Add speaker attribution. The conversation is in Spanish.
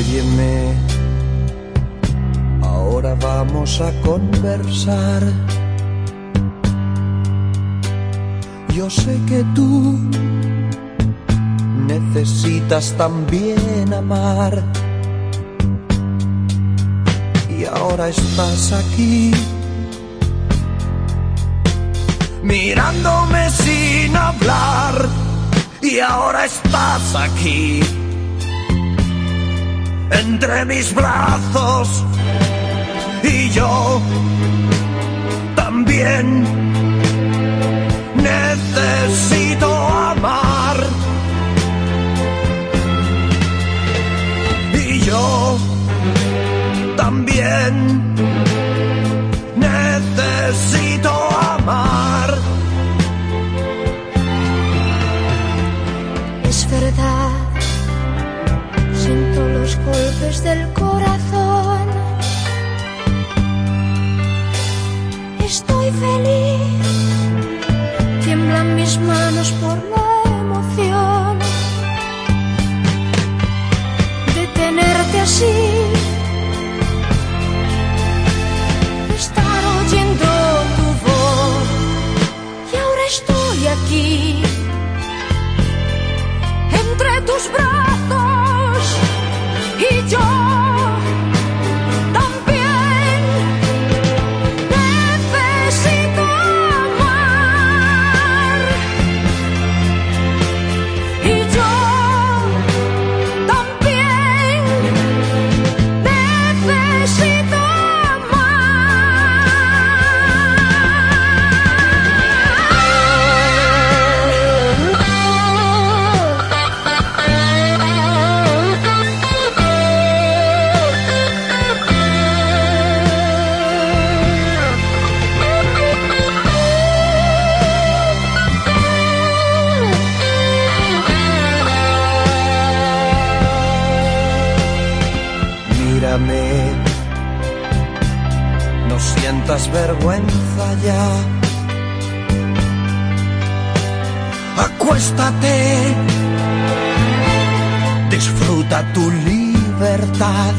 Speaker 1: Óyeme, ahora vamos a conversar. Yo sé que tú necesitas también amar. Y ahora estás aquí, mirándome sin hablar. Y ahora estás aquí, entre mis brazos. Y yo también necesito amar. Y yo también necesito
Speaker 2: del.
Speaker 1: mírame sientas vergüenza ya. Acuéstate, disfruta tu libertad